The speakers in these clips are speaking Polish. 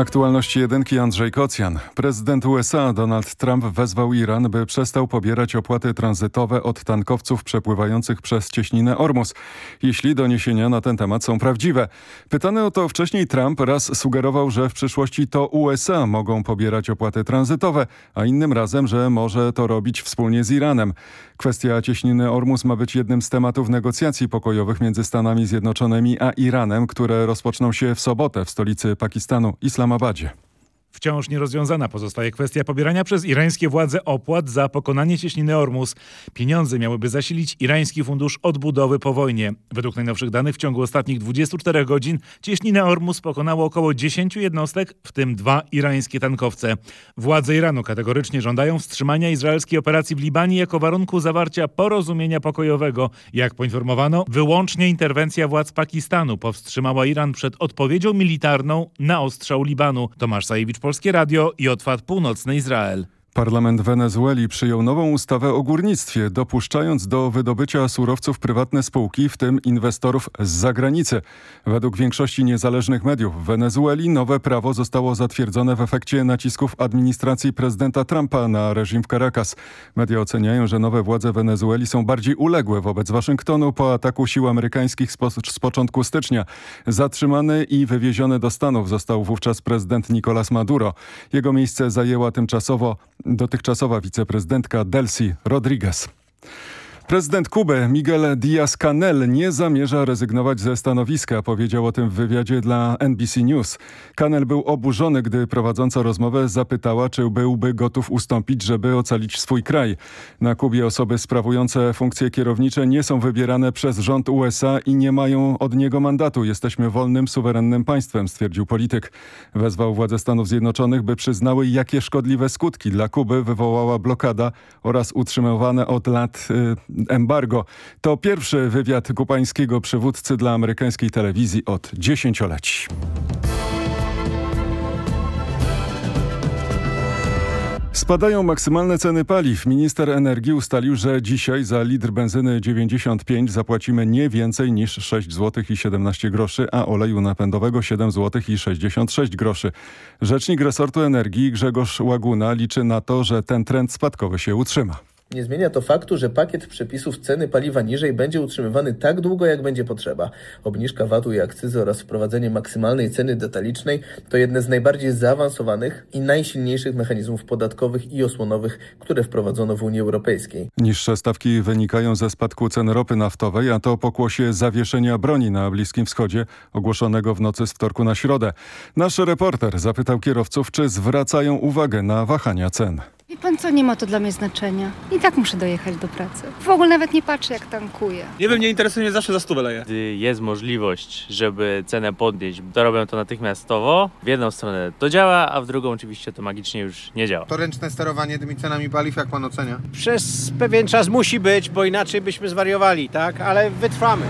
Aktualności jedynki Andrzej Kocjan. Prezydent USA Donald Trump wezwał Iran, by przestał pobierać opłaty tranzytowe od tankowców przepływających przez cieśninę Ormus, jeśli doniesienia na ten temat są prawdziwe. Pytany o to wcześniej Trump raz sugerował, że w przyszłości to USA mogą pobierać opłaty tranzytowe, a innym razem, że może to robić wspólnie z Iranem. Kwestia cieśniny Ormus ma być jednym z tematów negocjacji pokojowych między Stanami Zjednoczonymi a Iranem, które rozpoczną się w sobotę w stolicy Pakistanu, Islamabadzie. Wciąż nierozwiązana pozostaje kwestia pobierania przez irańskie władze opłat za pokonanie cieśniny Ormus. Pieniądze miałyby zasilić irański fundusz odbudowy po wojnie. Według najnowszych danych w ciągu ostatnich 24 godzin cieśninę Ormus pokonało około 10 jednostek, w tym dwa irańskie tankowce. Władze Iranu kategorycznie żądają wstrzymania izraelskiej operacji w Libanie jako warunku zawarcia porozumienia pokojowego. Jak poinformowano, wyłącznie interwencja władz Pakistanu powstrzymała Iran przed odpowiedzią militarną na ostrzał Libanu. Tomasz Sajewicz Polskie Radio i Otwad Północny Izrael. Parlament Wenezueli przyjął nową ustawę o górnictwie, dopuszczając do wydobycia surowców prywatne spółki, w tym inwestorów z zagranicy. Według większości niezależnych mediów w Wenezueli nowe prawo zostało zatwierdzone w efekcie nacisków administracji prezydenta Trumpa na reżim w Caracas. Media oceniają, że nowe władze Wenezueli są bardziej uległe wobec Waszyngtonu po ataku sił amerykańskich z, po z początku stycznia. Zatrzymany i wywieziony do Stanów został wówczas prezydent Nicolás Maduro. Jego miejsce zajęła tymczasowo dotychczasowa wiceprezydentka Delcy Rodriguez. Prezydent Kuby Miguel Díaz-Canel nie zamierza rezygnować ze stanowiska, powiedział o tym w wywiadzie dla NBC News. Canel był oburzony, gdy prowadząca rozmowę zapytała, czy byłby gotów ustąpić, żeby ocalić swój kraj. Na Kubie osoby sprawujące funkcje kierownicze nie są wybierane przez rząd USA i nie mają od niego mandatu. Jesteśmy wolnym, suwerennym państwem, stwierdził polityk. Wezwał władze Stanów Zjednoczonych, by przyznały, jakie szkodliwe skutki dla Kuby wywołała blokada oraz utrzymywane od lat y, embargo. To pierwszy wywiad kubańskiego przywódcy dla amerykańskiej telewizji od dziesięcioleci. Spadają maksymalne ceny paliw. Minister energii ustalił, że dzisiaj za litr benzyny 95 zapłacimy nie więcej niż 6 zł i 17 groszy, a oleju napędowego 7 zł i 66 groszy. Rzecznik resortu energii Grzegorz Łaguna liczy na to, że ten trend spadkowy się utrzyma. Nie zmienia to faktu, że pakiet przepisów ceny paliwa niżej będzie utrzymywany tak długo, jak będzie potrzeba. Obniżka VAT-u i akcyzy oraz wprowadzenie maksymalnej ceny detalicznej to jedne z najbardziej zaawansowanych i najsilniejszych mechanizmów podatkowych i osłonowych, które wprowadzono w Unii Europejskiej. Niższe stawki wynikają ze spadku cen ropy naftowej, a to pokłosie zawieszenia broni na Bliskim Wschodzie, ogłoszonego w nocy z wtorku na środę. Nasz reporter zapytał kierowców, czy zwracają uwagę na wahania cen. Wie pan co, nie ma to dla mnie znaczenia. I tak muszę dojechać do pracy. W ogóle nawet nie patrzę jak tankuję. Nie wiem, nie interesuje mnie zawsze za stówę leję. Gdy jest możliwość, żeby cenę podnieść, to robią to natychmiastowo. W jedną stronę to działa, a w drugą oczywiście to magicznie już nie działa. To ręczne sterowanie tymi cenami paliw, jak pan ocenia? Przez pewien czas musi być, bo inaczej byśmy zwariowali, tak? Ale wytrwamy.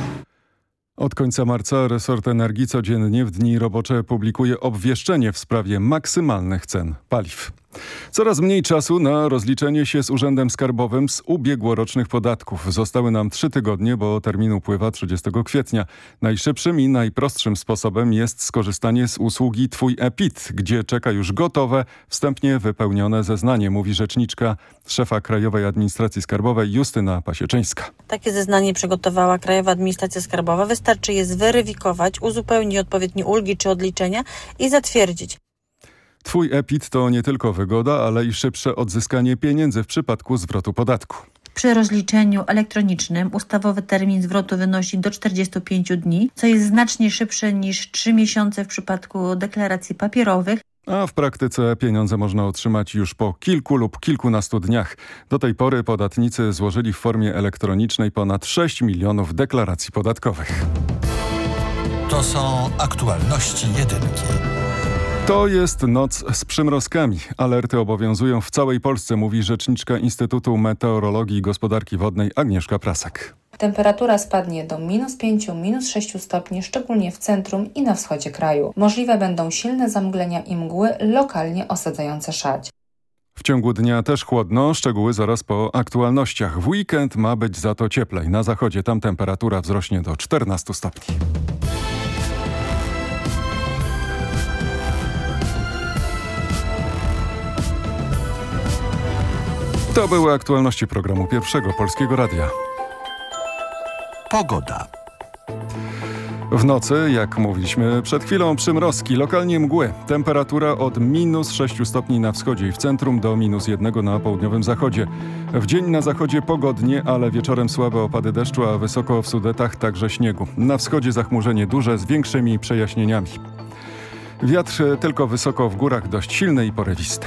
Od końca marca resort energii codziennie w dni robocze publikuje obwieszczenie w sprawie maksymalnych cen paliw. Coraz mniej czasu na rozliczenie się z Urzędem Skarbowym z ubiegłorocznych podatków. Zostały nam trzy tygodnie, bo termin upływa 30 kwietnia. Najszybszym i najprostszym sposobem jest skorzystanie z usługi Twój EPIT, gdzie czeka już gotowe, wstępnie wypełnione zeznanie, mówi rzeczniczka szefa Krajowej Administracji Skarbowej Justyna Pasieczyńska. Takie zeznanie przygotowała Krajowa Administracja Skarbowa. Wystarczy je zweryfikować, uzupełnić odpowiednie ulgi czy odliczenia i zatwierdzić. Twój EPIT to nie tylko wygoda, ale i szybsze odzyskanie pieniędzy w przypadku zwrotu podatku. Przy rozliczeniu elektronicznym ustawowy termin zwrotu wynosi do 45 dni, co jest znacznie szybsze niż 3 miesiące w przypadku deklaracji papierowych. A w praktyce pieniądze można otrzymać już po kilku lub kilkunastu dniach. Do tej pory podatnicy złożyli w formie elektronicznej ponad 6 milionów deklaracji podatkowych. To są aktualności jedynki. To jest noc z przymrozkami. Alerty obowiązują w całej Polsce, mówi rzeczniczka Instytutu Meteorologii i Gospodarki Wodnej Agnieszka Prasek. Temperatura spadnie do minus 5, minus 6 stopni, szczególnie w centrum i na wschodzie kraju. Możliwe będą silne zamglenia i mgły, lokalnie osadzające szać. W ciągu dnia też chłodno, szczegóły zaraz po aktualnościach. W weekend ma być za to cieplej. Na zachodzie tam temperatura wzrośnie do 14 stopni. To były aktualności programu Pierwszego Polskiego Radia. Pogoda. W nocy, jak mówiliśmy przed chwilą, przymrozki, lokalnie mgły. Temperatura od minus 6 stopni na wschodzie i w centrum do minus 1 na południowym zachodzie. W dzień na zachodzie pogodnie, ale wieczorem słabe opady deszczu, a wysoko w Sudetach także śniegu. Na wschodzie zachmurzenie duże z większymi przejaśnieniami. Wiatr tylko wysoko w górach dość silny i porywisty.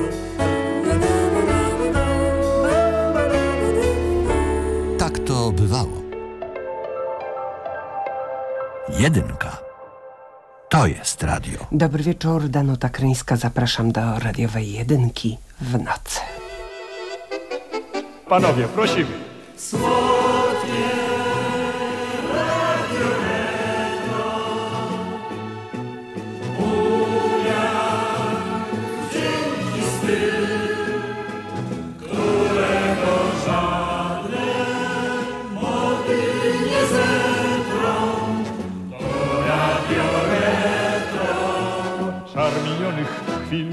To bywało. Jedynka. To jest radio. Dobry wieczór, Danuta Kryńska. Zapraszam do radiowej jedynki w nocy. Panowie, prosimy. Czar minionych chwil.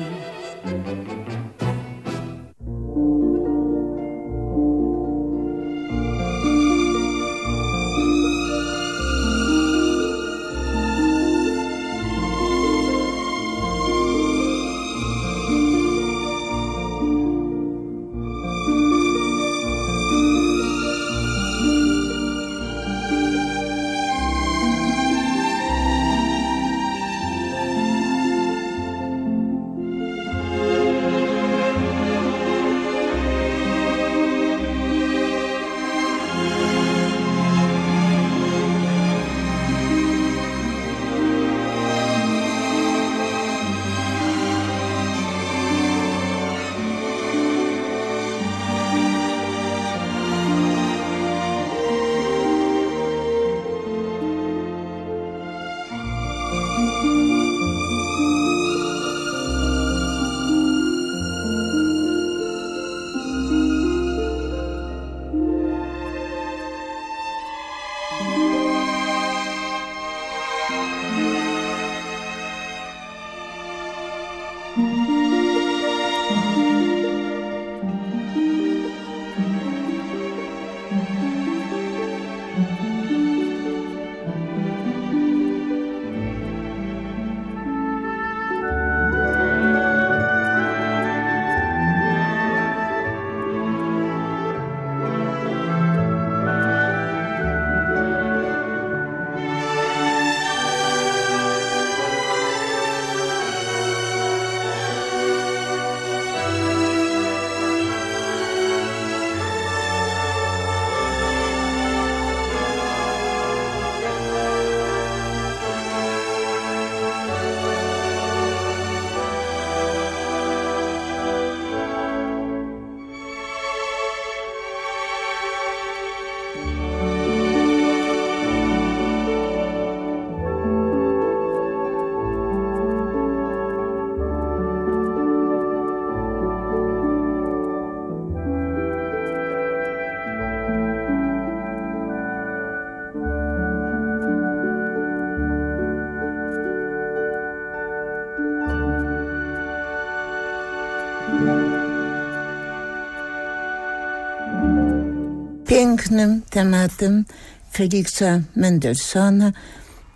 Pięknym tematem Feliksa Mendelssohna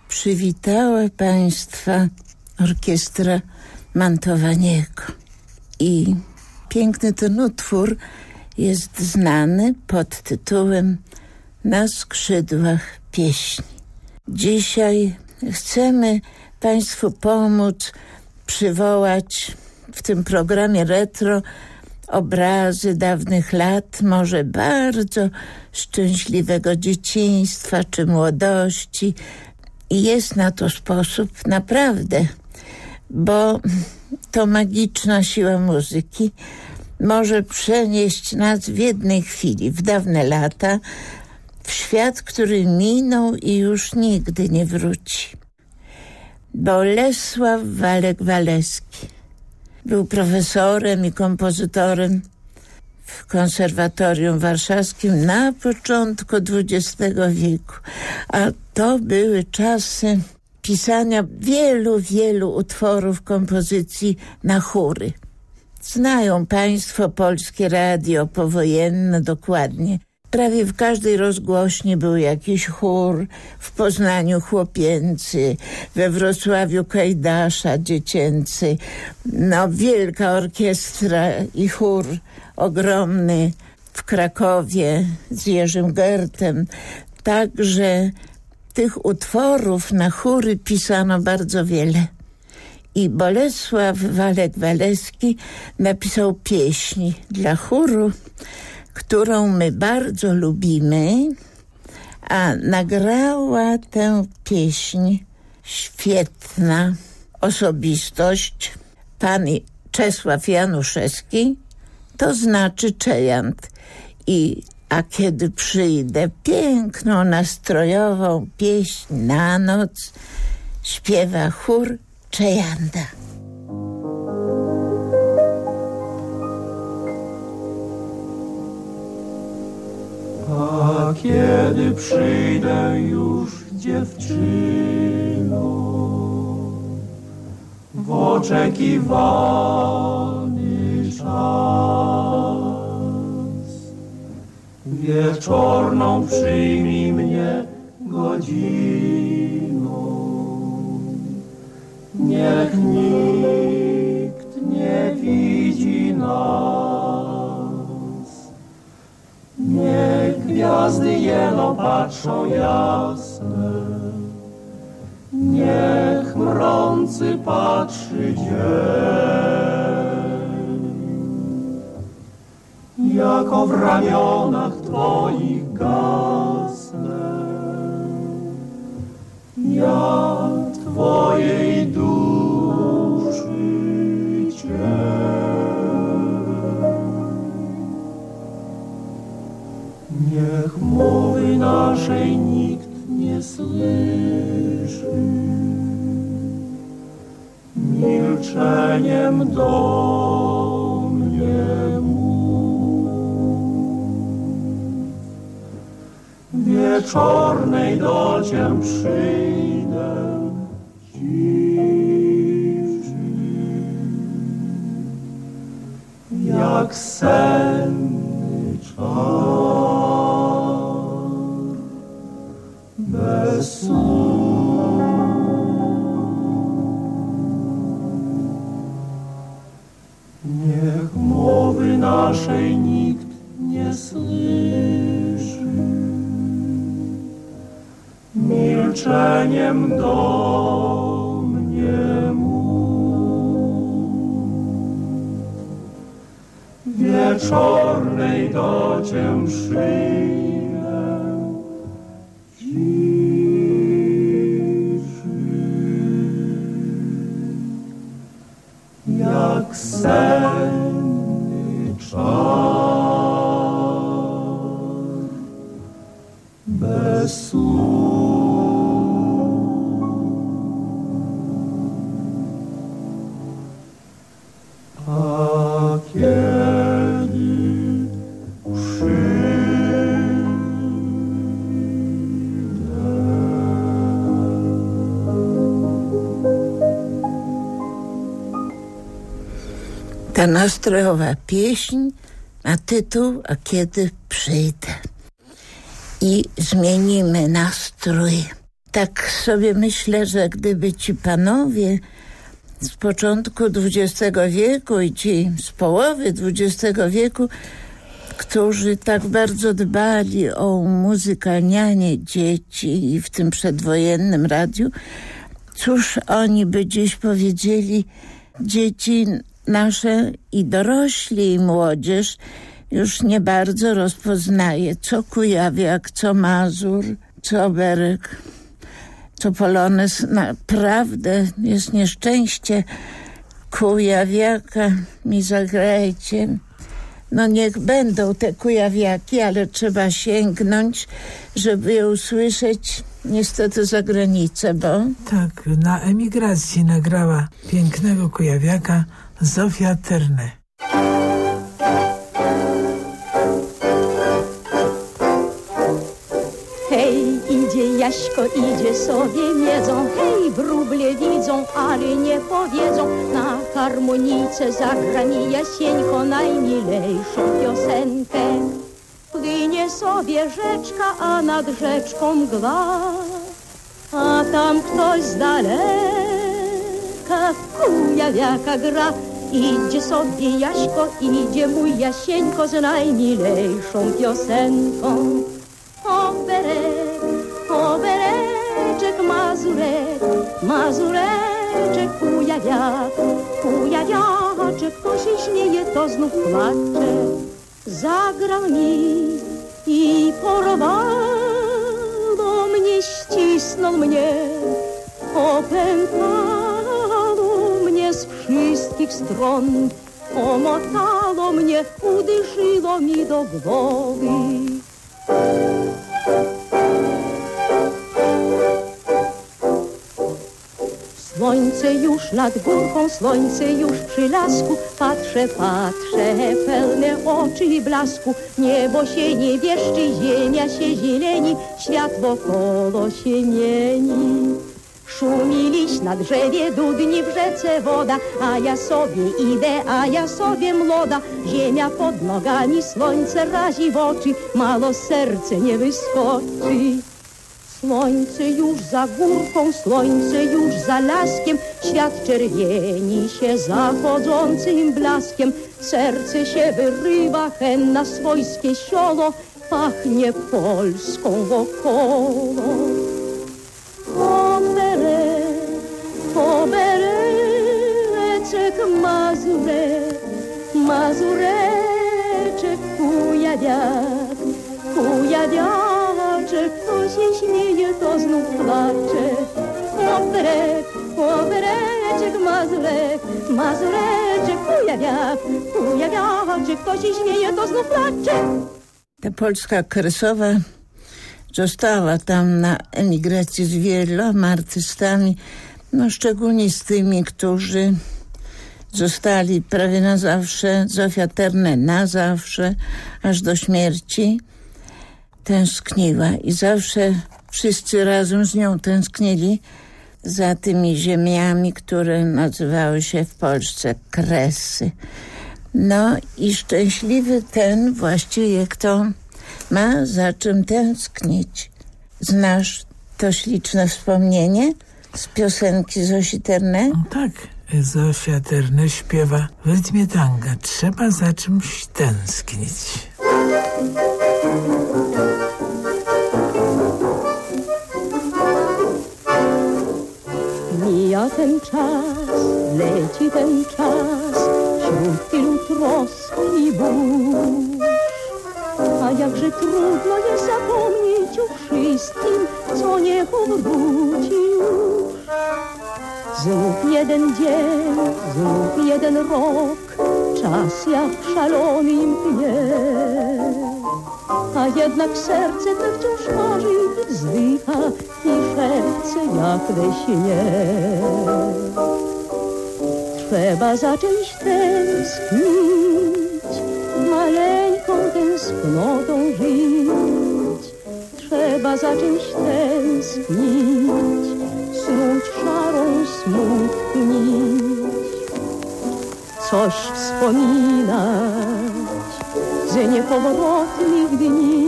przywitała Państwa orkiestra Mantowaniego. I piękny ten utwór jest znany pod tytułem Na skrzydłach pieśni. Dzisiaj chcemy Państwu pomóc przywołać w tym programie retro obrazy dawnych lat, może bardzo szczęśliwego dzieciństwa czy młodości. I jest na to sposób naprawdę, bo to magiczna siła muzyki może przenieść nas w jednej chwili, w dawne lata, w świat, który minął i już nigdy nie wróci. Bolesław Walek-Waleski był profesorem i kompozytorem w konserwatorium warszawskim na początku XX wieku. A to były czasy pisania wielu, wielu utworów kompozycji na chóry. Znają Państwo polskie radio powojenne dokładnie. Prawie w każdej rozgłośni był jakiś chór, w Poznaniu chłopięcy, we Wrocławiu Kajdasza dziecięcy, no wielka orkiestra i chór ogromny w Krakowie z Jerzym Gertem. Także tych utworów na chóry pisano bardzo wiele. I Bolesław Walek-Waleski napisał pieśń dla chóru, którą my bardzo lubimy, a nagrała tę pieśń świetna osobistość, pan Czesław Januszewski, to znaczy Czejant. I a kiedy przyjdę, piękną, nastrojową pieśń na noc śpiewa chór Czejanda. A kiedy przyjdę już dziewczyną w oczekiwany czas. Wieczorną przyjmij mnie godziną niech nikt nie widzi nas Niech gwiazdy jeno patrzą jasne, niech mrący patrzy dzień. Jako w ramionach Twoich gasnę, do Ta nastrojowa pieśń ma tytuł A kiedy przyjdę. I zmienimy nastrój. Tak sobie myślę, że gdyby ci panowie z początku XX wieku i ci z połowy XX wieku, którzy tak bardzo dbali o umuzykalnianie dzieci i w tym przedwojennym radiu, cóż oni by dziś powiedzieli, dzieci nasze i dorośli i młodzież już nie bardzo rozpoznaje, co Kujawiak, co Mazur, co Berek, co Polones. Naprawdę jest nieszczęście. Kujawiaka mi zagrajcie. No niech będą te kujawiaki, ale trzeba sięgnąć, żeby je usłyszeć niestety za granicę, bo... Tak, na emigracji nagrała pięknego kujawiaka Zofia Terne. Hej, idzie Jaśko, idzie sobie miedzą, hej, wróble widzą, ale nie powiedzą. Na harmonijce zagra mi Jasieńko najmilejszą piosenkę. Płynie sobie rzeczka, a nad rzeczką mgła, a tam ktoś z daleka kujawiaka gra. Idzie sobie Jaśko, idzie mój Jasieńko z najmilejszą piosenką. Oberek, obereczek, mazurek, mazureczek, kujawiak, kujawiaczek, kto się to znów płacze. Zagrał mi i porwało stron, omotało mnie, uderzyło mi do głowy. Słońce już nad górką, słońce już przy lasku, patrzę, patrzę, pełne oczy i blasku. Niebo się nie wieszczy, ziemia się zieleni, świat wokoło się mieni. Szumi liść na drzewie, dudni w rzece woda, a ja sobie idę, a ja sobie młoda. Ziemia pod nogami, słońce razi w oczy, malo serce nie wyskoczy. Słońce już za górką, słońce już za laskiem, świat czerwieni się zachodzącym blaskiem. Serce się wyrywa, hen na swojskie siolo, pachnie Polską wokoło. Mazurek, mazureczek, kujawiak, kujawiaczek, kto się śmieje, to znów płacze. Oberek, obereczek, mazurek, mazureczek, kujawiak, kujawiaczek, kto się śmieje, to znów płacze. Ta polska kresowa została tam na emigracji z wieloma artystami, no szczególnie z tymi, którzy zostali prawie na zawsze, Zofia Terne na zawsze, aż do śmierci. Tęskniła i zawsze wszyscy razem z nią tęsknili za tymi ziemiami, które nazywały się w Polsce Kresy. No i szczęśliwy ten właściwie, kto ma za czym tęsknić. Znasz to śliczne wspomnienie z piosenki Zosi Terne? Tak, Zosia Terne śpiewa w rytmie tanga. Trzeba za czymś tęsknić. Mija ten czas, leci ten czas, wśród tylu trosk i burz. A jakże trudno jest zapomnieć o wszystkim, co nie powróci. Znów jeden dzień, znów jeden rok, czas jak szalonym pnie. A jednak serce te wciąż marzy, wzdycha i szepce jak we śnie. Trzeba zacząć tęsknić, maleńką tęsknotą żyć. Trzeba zacząć tęsknić, snuć szarą smutki nić. coś wspominać z niepowrotnych dni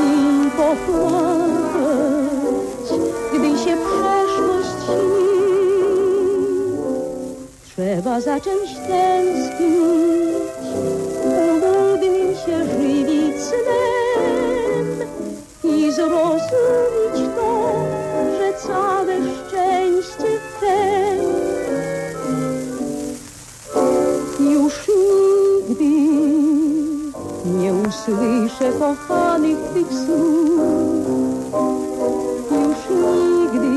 i popłakać, gdy się przeszłość śni. Trzeba zacząć tęsknić, uludnić się żywić nie usłyszę kochanych tych słów. Już nigdy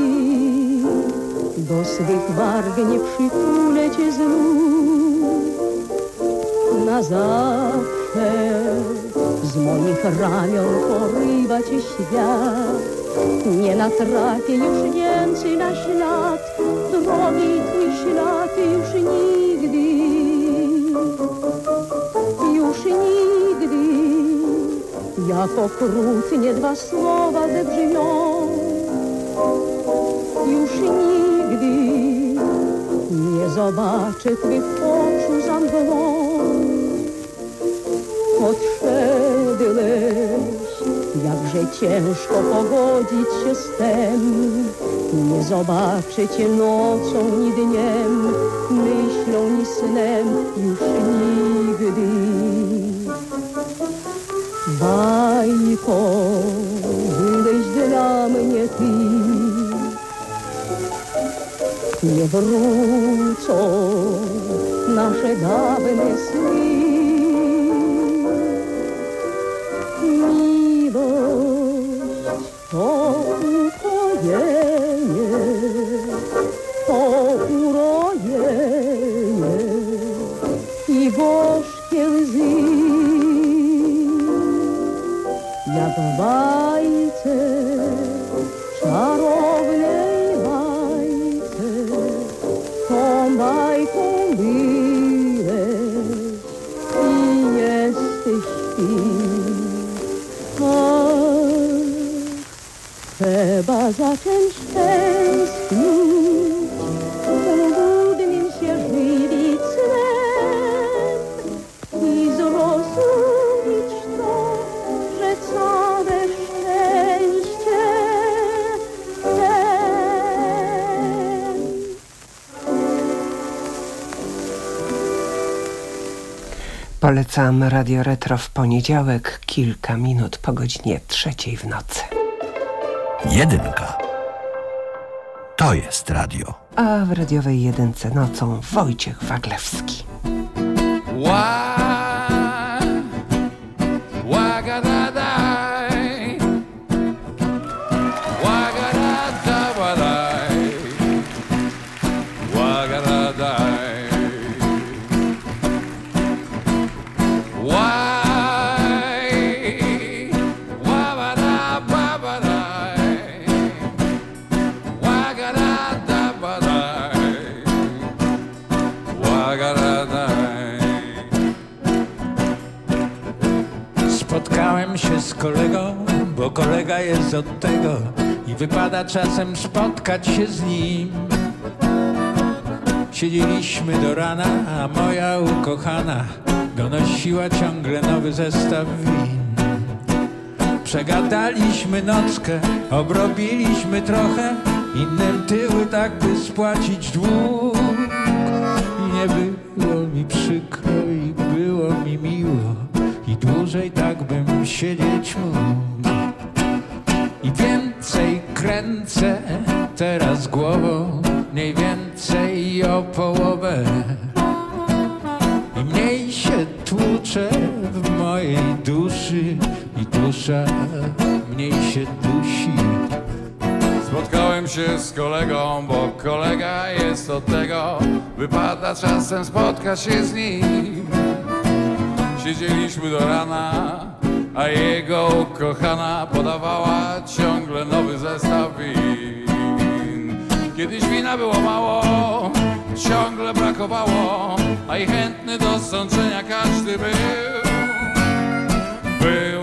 do swych warg nie przytulę cię znów. Na zawsze z moich ramion porywa cię świat. Nie natrafię już więcej na ślad, drogi twój ślad Jak okrutnie dwa słowa wybrzmią, już nigdy nie zobaczę twych oczu za mgłą. Odszedłeś, jakże ciężko pogodzić się z tem. Nie zobaczę cię nocą ni dniem, myślą ni snem, już nigdy. Bajko, byłeś dla mnie ty. Nie wrócą nasze dawne sny. Polecam Radio Retro w poniedziałek, kilka minut po godzinie trzeciej w nocy. Jedynka. To jest radio. A w radiowej jedynce nocą Wojciech Waglewski. Spotkałem czasem spotkać się z nim. Siedzieliśmy do rana, a moja ukochana donosiła ciągle nowy zestaw win. Przegadaliśmy nockę, obrobiliśmy trochę, innym tyły tak by spłacić dług. I nie było mi przykro mniej się dusi. Spotkałem się z kolegą, bo kolega jest od tego, wypada czasem spotkać się z nim. Siedzieliśmy do rana, a jego ukochana podawała ciągle nowy zestaw win. Kiedyś wina było mało, ciągle brakowało, a i chętny do sączenia każdy był. Było,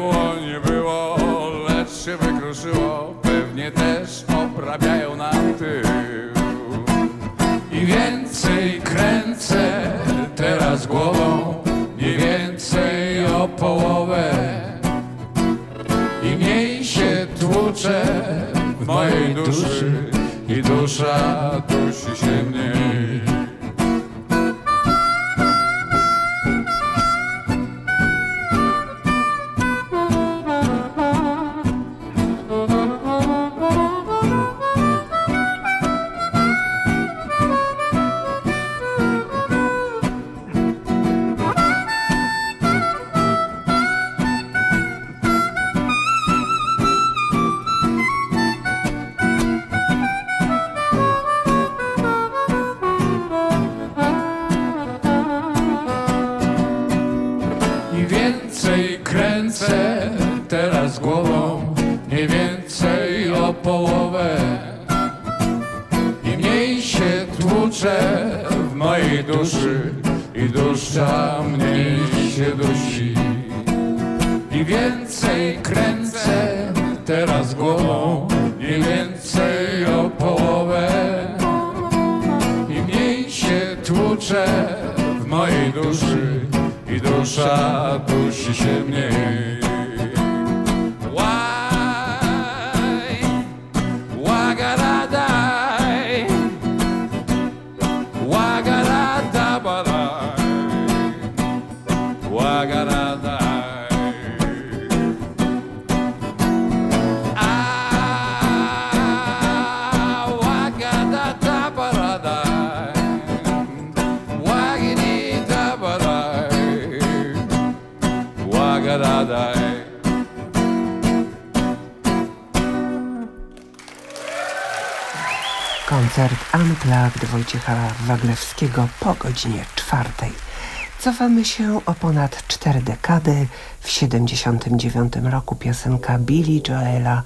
ruszyło, lecz się wykruszyło, pewnie też oprawiają nam tył. I więcej kręcę teraz głową, mniej więcej o połowę. I mniej się tłucze w mojej duszy i dusza dusi się mnie. Się tłuczę w mojej duszy i dusza dusi się mniej. Koncert Unplugged Wojciecha Waglewskiego po godzinie czwartej. Cofamy się o ponad cztery dekady. W 79 roku piosenka Billy Joela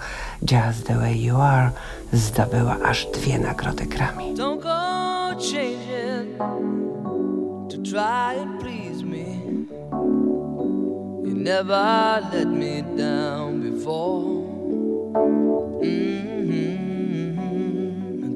Just the Way You Are zdobyła aż dwie nagrody Grammy. Don't go changing to try and please me. You never let me down before. Mhm.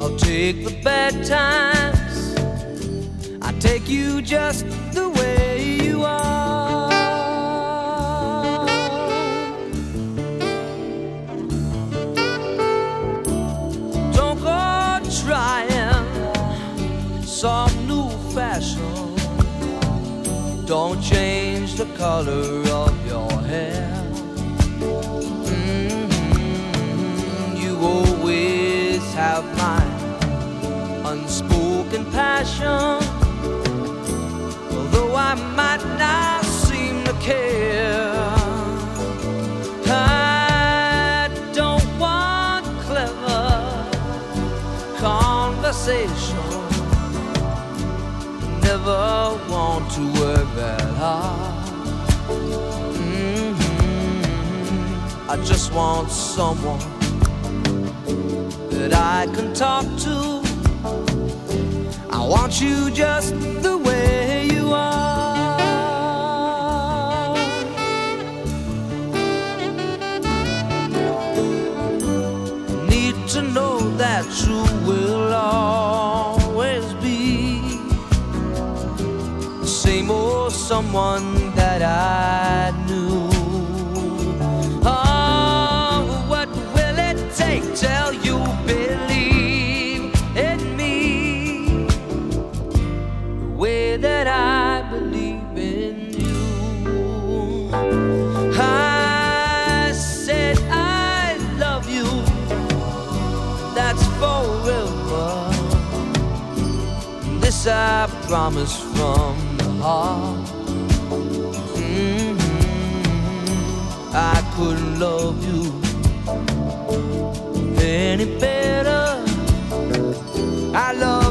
I'll take the bad times. I take you just the way you are. Don't go trying some new fashion. Don't change the color passion. Although I might not seem to care. I don't want clever conversation. Never want to work that hard. Mhm. I just want someone that I can talk to. Want you just the way you are. Need to know that you will always be the same old someone that I This I promise from the heart. Mhm. I couldn't love you any better. I love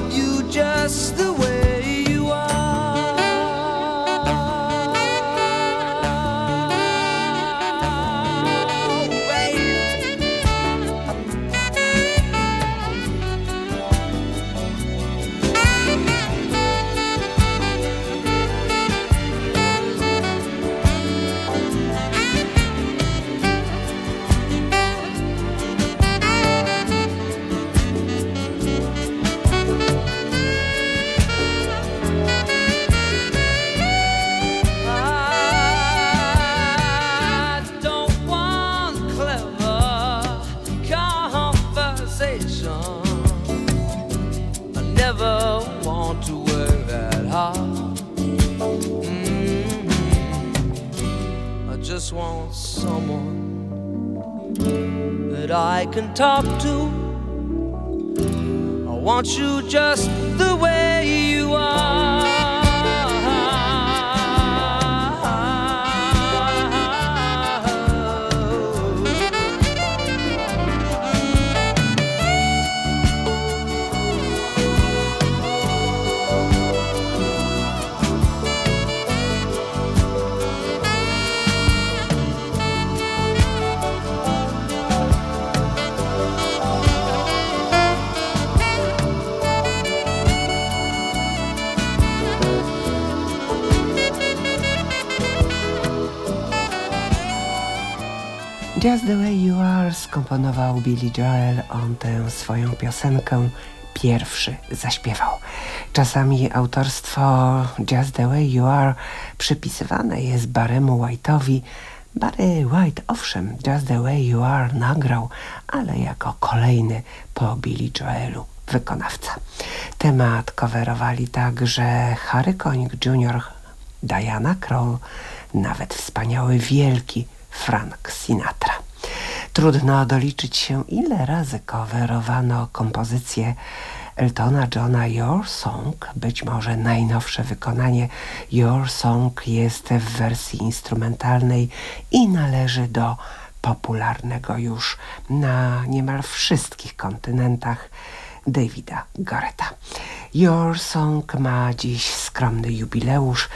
Billy Joel. On tę swoją piosenkę pierwszy zaśpiewał. Czasami autorstwo Just the Way You Are przypisywane jest Baremu White'owi. Barry White, owszem, Just the Way You Are nagrał, ale jako kolejny po Billy Joelu wykonawca. Temat coverowali także Harry Connick Jr., Diana Kroll, nawet wspaniały wielki Frank Sinatra. Trudno doliczyć się, ile razy coverowano kompozycję Eltona Johna Your Song. Być może najnowsze wykonanie Your Song jest w wersji instrumentalnej i należy do popularnego już na niemal wszystkich kontynentach Davida Garretta. Your Song ma dziś skromny jubileusz.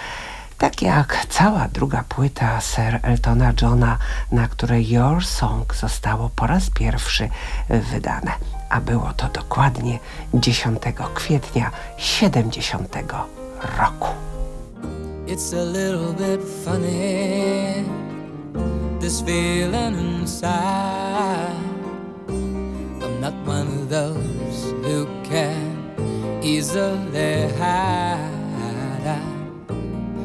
Tak jak cała druga płyta Sir Eltona Johna, na której Your Song zostało po raz pierwszy wydane, a było to dokładnie 10 kwietnia 70 roku. It's a little bit funny, this feeling inside. I'm not one of those who can easily hide.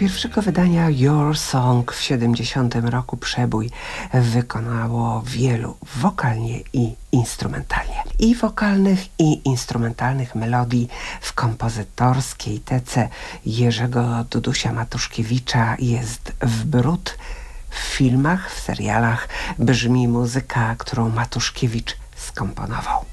pierwszego wydania Your Song w 70 roku przebój wykonało wielu wokalnie i instrumentalnie. I wokalnych i instrumentalnych melodii w kompozytorskiej tece Jerzego Dudusia Matuszkiewicza jest w brud. W filmach, w serialach brzmi muzyka, którą Matuszkiewicz skomponował.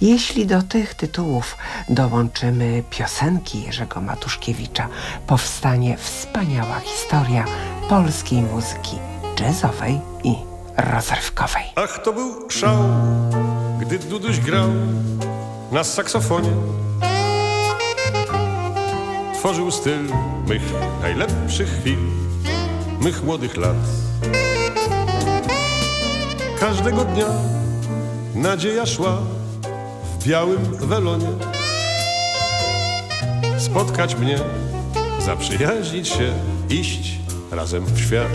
Jeśli do tych tytułów dołączymy piosenki Jerzego Matuszkiewicza, powstanie wspaniała historia polskiej muzyki jazzowej i rozrywkowej. Ach, to był szał, gdy Duduś grał na saksofonie. Tworzył styl mych najlepszych chwil, mych młodych lat. Każdego dnia nadzieja szła w białym welonie. Spotkać mnie, zaprzyjaźnić się, iść razem w świat.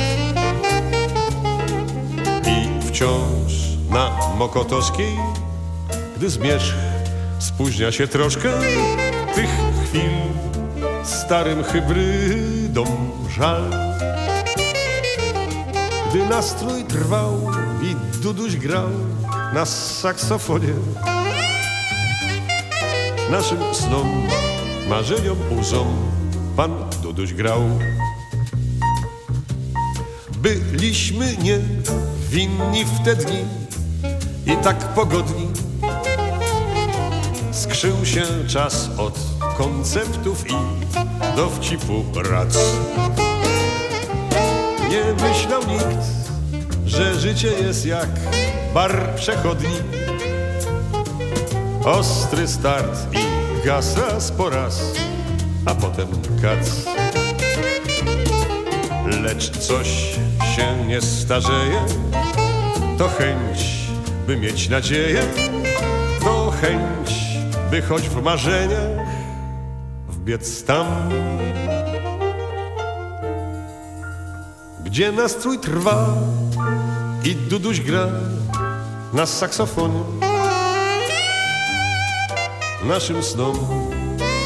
I wciąż na Mokotowskiej, gdy zmierzch spóźnia się troszkę, tych chwil starym hybrydom żal. Gdy nastrój trwał i Duduś grał na saksofonie, naszym snom, marzeniom, łzom pan Duduś grał. Byliśmy nie winni w te dni i tak pogodni. Skrzył się czas od konceptów i dowcipu rac. Nie myślał nikt, że życie jest jak bar przechodni. Ostry start i gaz raz po raz, a potem kac. Lecz coś się nie starzeje, to chęć, by mieć nadzieję, to chęć, by choć w marzeniach wbiec tam, gdzie nastrój trwa i Duduś gra na saksofonie. Naszym snom,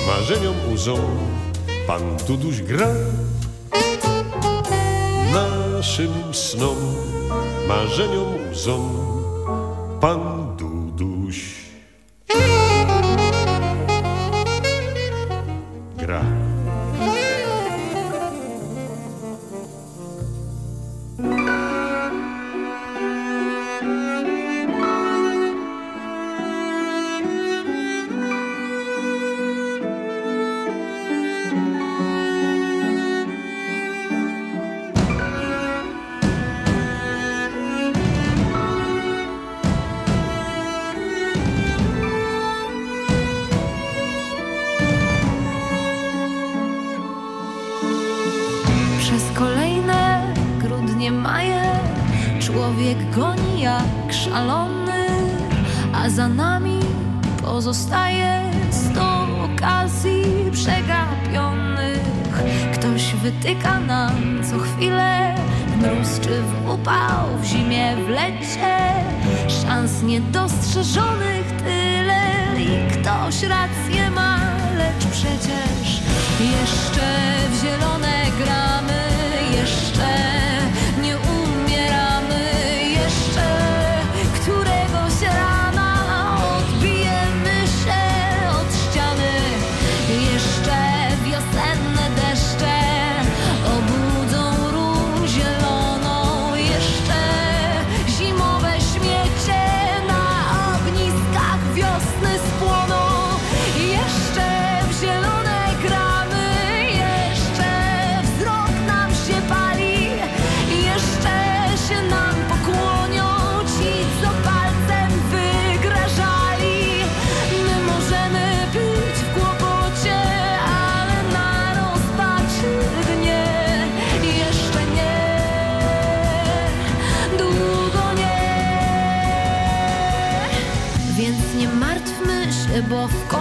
marzeniom, łzom Pan Duduś gra. Naszym snom, marzeniom, łzom Pan Let.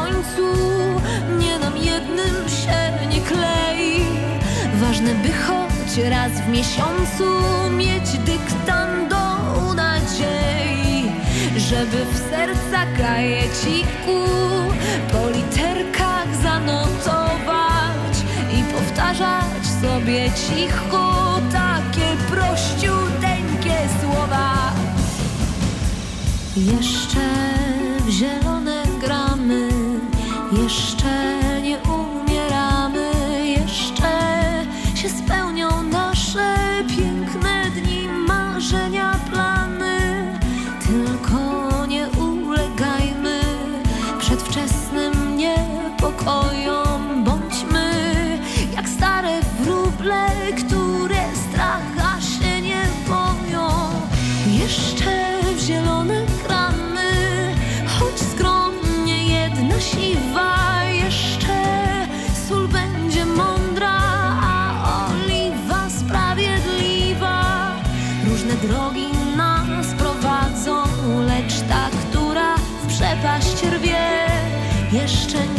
Końcu nie nam jednym się nie klei. Ważne by choć raz w miesiącu mieć dyktando nadziei, żeby w serca kajeciku po literkach zanotować i powtarzać sobie cicho takie prościuteńkie słowa. Jeszcze jeszcze nie umieramy, jeszcze się spełnią jeszcze nie.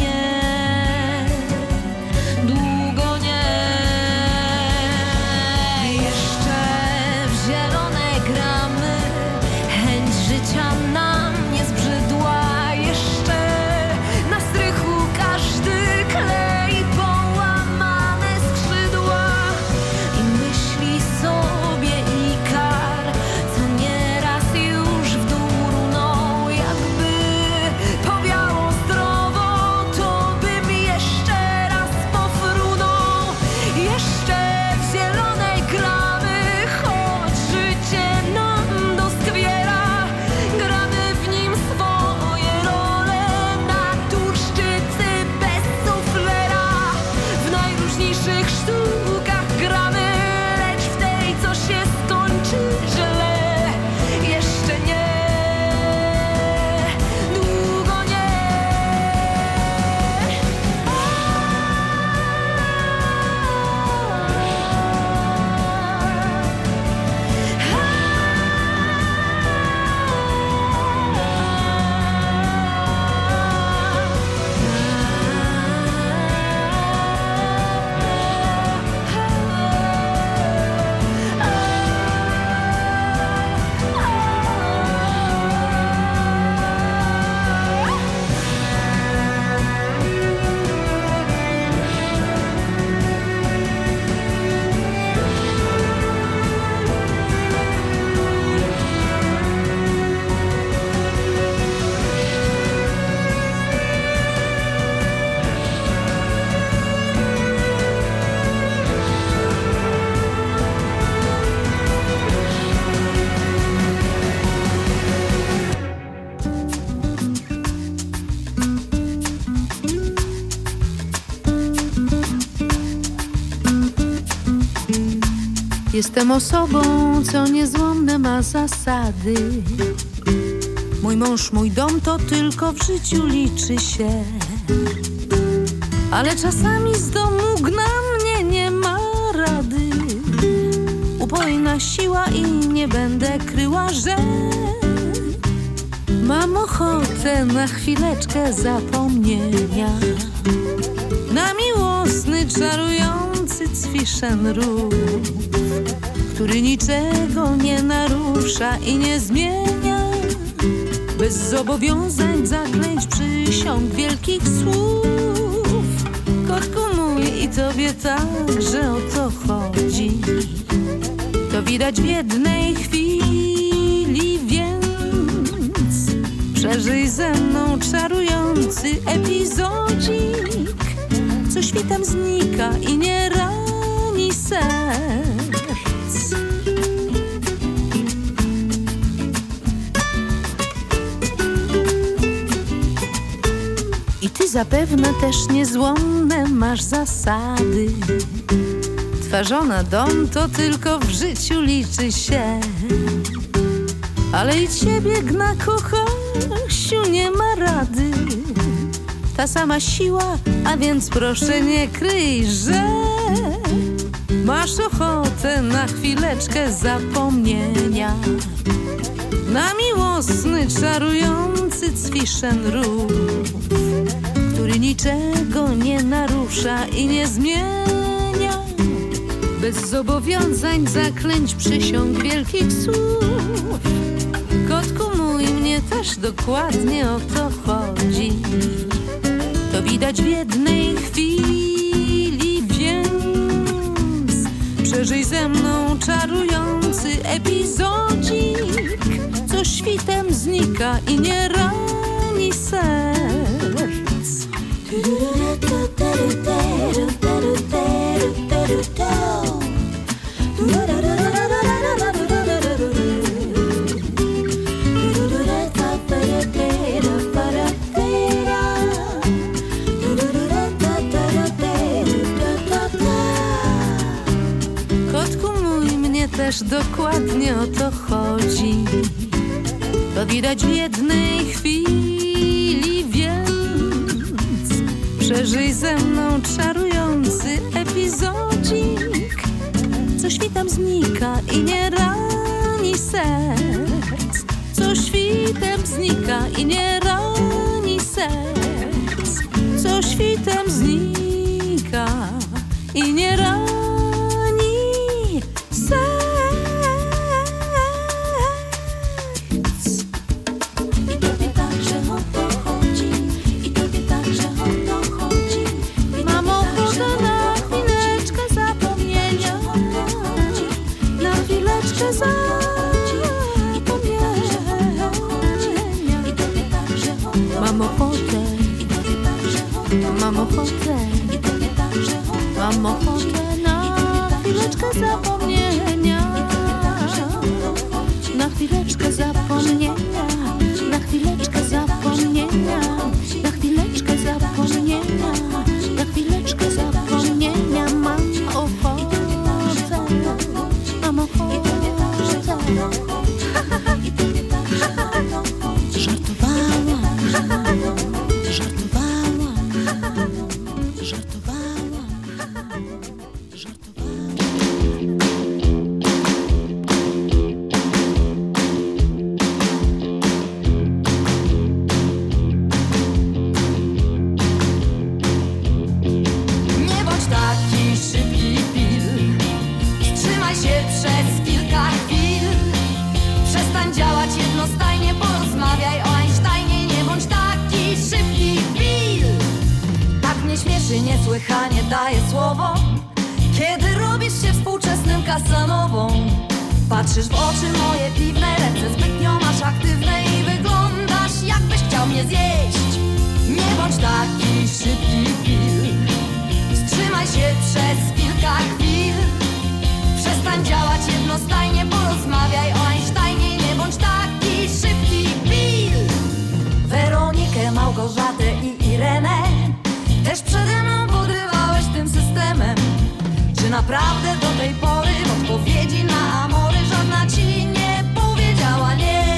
Jestem osobą, co niezłomne ma zasady. Mój mąż, mój dom to tylko w życiu liczy się. Ale czasami z domu gna mnie nie ma rady. Upojna siła i nie będę kryła, że mam ochotę na chwileczkę zapomnienia. Na miłosny, czarujący cwiszen rów który niczego nie narusza i nie zmienia. Bez zobowiązań, zaklęć, przysiąg, wielkich słów. Kotku mój i tobie także o to chodzi. To widać w jednej chwili, więc przeżyj ze mną czarujący epizodzik, co świtem znika i nie rani serc. Ty zapewne też niezłomne masz zasady. Twarzona dom to tylko w życiu liczy się. Ale i ciebie gna kochasiu nie ma rady. Ta sama siła, a więc proszę nie kryj, że masz ochotę na chwileczkę zapomnienia. na miłosny, czarujący cwiszen który niczego nie narusza i nie zmienia. Bez zobowiązań, zaklęć, przysiąg, wielkich słów. Kotku mój, mnie też dokładnie o to chodzi. To widać w jednej chwili, więc przeżyj ze mną czarujący epizodzik, co świtem znika i nie rani dokładnie o to chodzi. To widać w jednej chwili, więc przeżyj ze mną czarujący epizodzik, co świtem znika i nie rani serc. Co świtem znika i nie rani serc. Co świtem znika i nie śmieszy niesłychanie daję słowo? Kiedy robisz się współczesnym kasanową Patrzysz w oczy moje piwne Ręce zbytnio masz aktywne I wyglądasz jakbyś chciał mnie zjeść. Nie bądź taki szybki pil Wstrzymaj się przez kilka chwil. Przestań działać jednostajnie Porozmawiaj o Einsteinie. Nie bądź taki szybki pil Weronikę, Małgorzatę i Irenę Też przede mną podrywałeś tym systemem. Czy naprawdę do tej pory W odpowiedzi na amory Żadna ci nie powiedziała nie?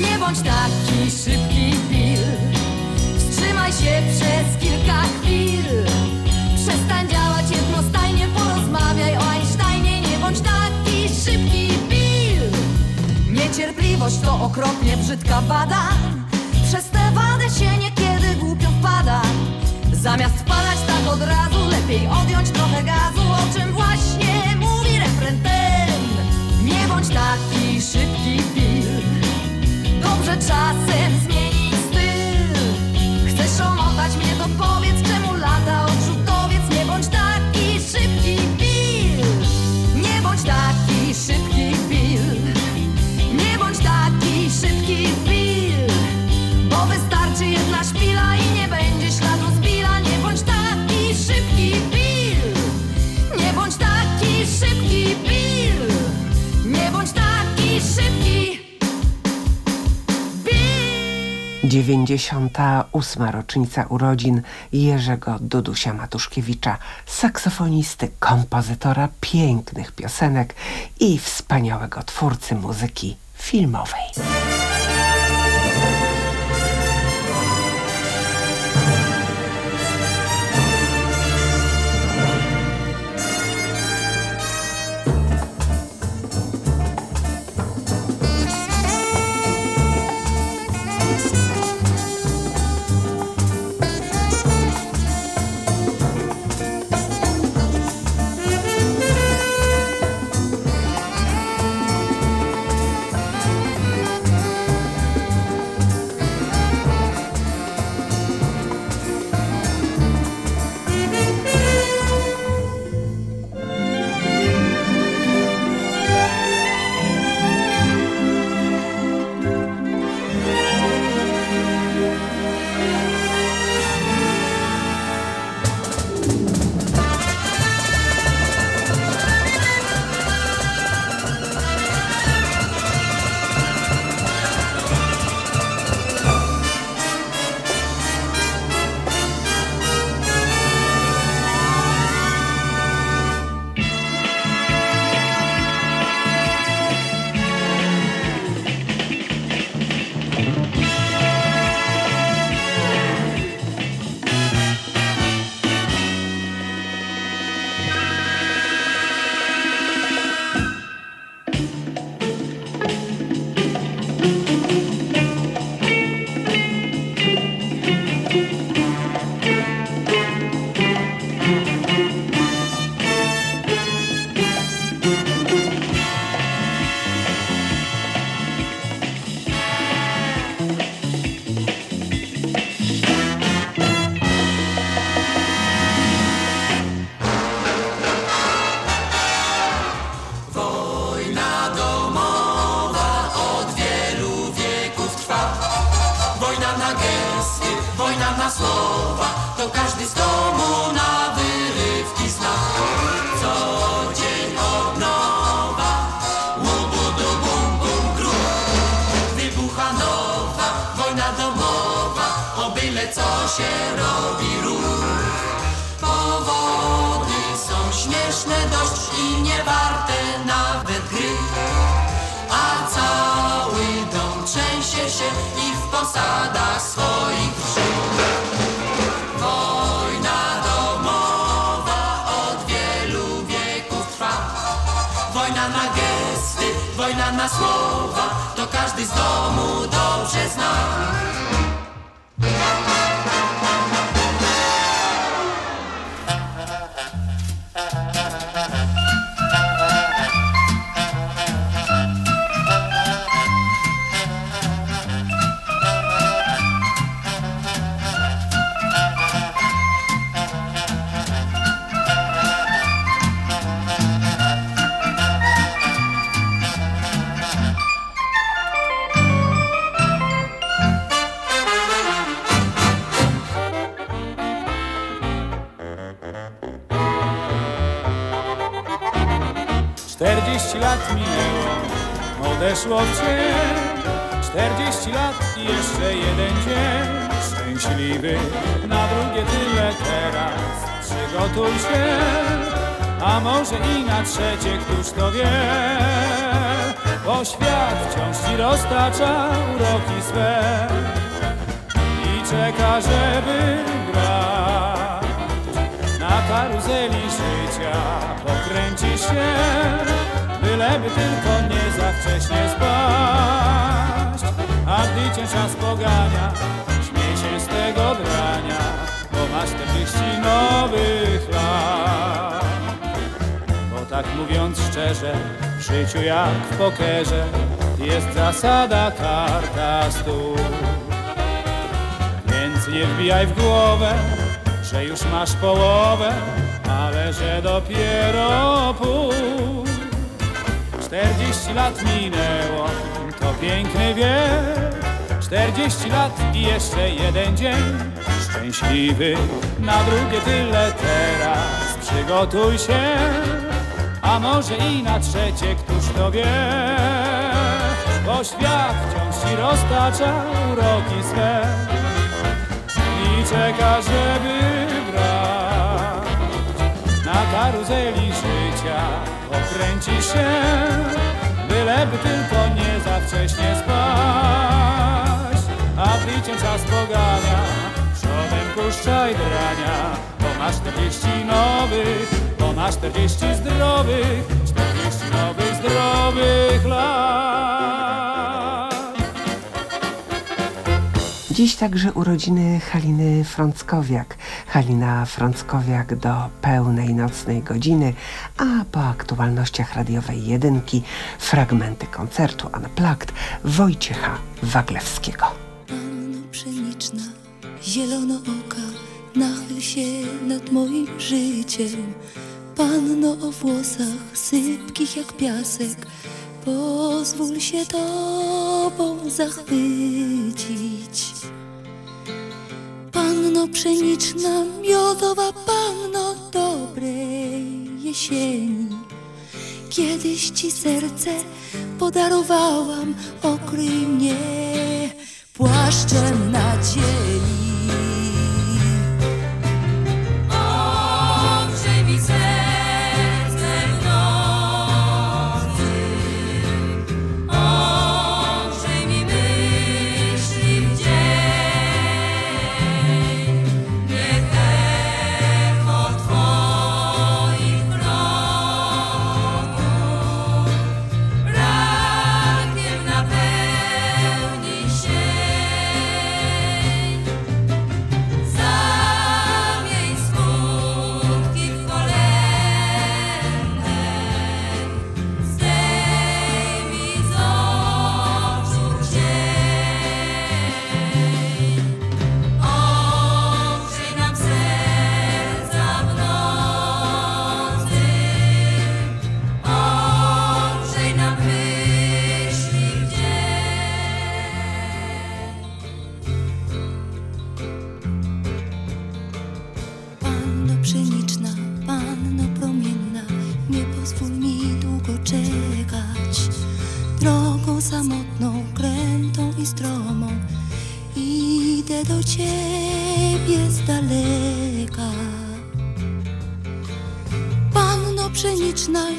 Nie bądź taki Niecierpliwość to okropnie brzydka wada. Przez te wady się niekiedy głupio wpada. Zamiast wpadać tak od razu Lepiej odjąć trochę gazu O czym właśnie mówi refren ten. Nie bądź taki szybki pil Dobrze czasem zmienić styl. Chcesz omotać mnie, to powiedz czemu lata odrzutowiec? Nie bądź taki szybki pil Nie bądź taki 98. rocznica urodzin Jerzego Dudusia Matuszkiewicza, saksofonisty, kompozytora pięknych piosenek i wspaniałego twórcy muzyki filmowej. 40 lat minęło, odeszło w 40 lat i jeszcze jeden dzień. Szczęśliwy na drugie tyle teraz. Przygotuj się, a może i na trzecie, któż to wie. Bo świat wciąż ci roztacza uroki swe. I czeka, żeby grać Na karuzeli życia. Pokręci się byleby tylko nie za wcześnie spaść. A gdy cię czas pogania, śmiej się z tego brania, bo masz 40 nowych lat. Bo tak mówiąc szczerze, w życiu jak w pokerze, jest zasada karta stół. Więc nie wbijaj w głowę, że już masz połowę, ale że dopiero pół. Czterdzieści lat minęło, to piękny wiek. Czterdzieści lat i jeszcze jeden dzień. Szczęśliwy, na drugie tyle teraz. Przygotuj się, a może i na trzecie, któż to wie. Bo świat wciąż ci roztacza uroki swe i czeka, żeby brać. Na karuzeli życia okręci się, byleby tylko nie za wcześnie spać. A gdy cię czas pogania, przodem puszczaj drania, bo masz 40 nowych, bo masz 40 zdrowych, 40 nowych, zdrowych lat. Dziś także urodziny Haliny Frąckowiak. Halina Frąckowiak do pełnej nocnej godziny, a po aktualnościach radiowej jedynki fragmenty koncertu Unplugged Wojciecha Waglewskiego. Panno pszeniczna, zielonooka, nachyl się nad moim życiem. Panno o włosach sypkich jak piasek, pozwól się tobą zachwycić. Panno pszeniczna, miodowa panno dobrej jesieni. Kiedyś ci serce podarowałam, okryj mnie płaszczem nadziei.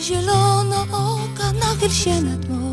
Zielono oka, nachyl się nad moim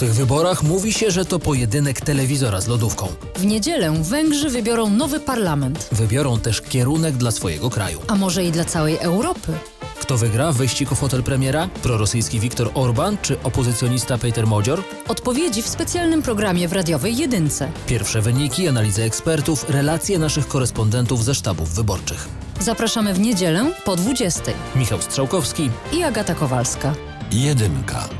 tych wyborach mówi się, że to pojedynek telewizora z lodówką. W niedzielę Węgrzy wybiorą nowy parlament, Wybiorą też kierunek dla swojego kraju. a może i dla całej Europy. Kto wygra wyścig o fotel premiera? Prorosyjski Viktor Orban czy opozycjonista Peter Modzior? Odpowiedzi w specjalnym programie w radiowej Jedynce. Pierwsze wyniki, analizy ekspertów, relacje naszych korespondentów ze sztabów wyborczych. Zapraszamy w niedzielę po 20. Michał Strzałkowski i Agata Kowalska. Jedynka.